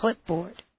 clipboard.